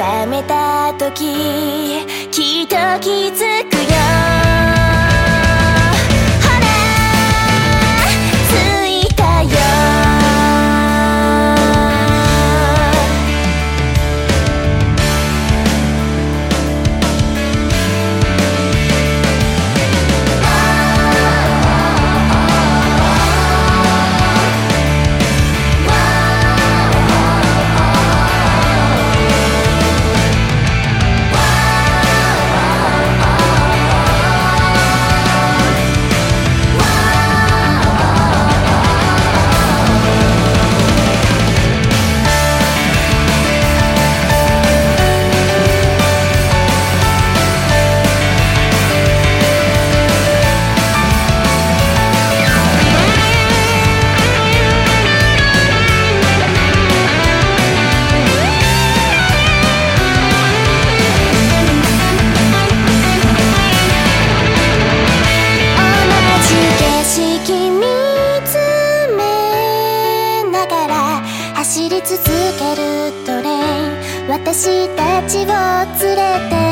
覚めた時きっと気づくよ。私たちを連れて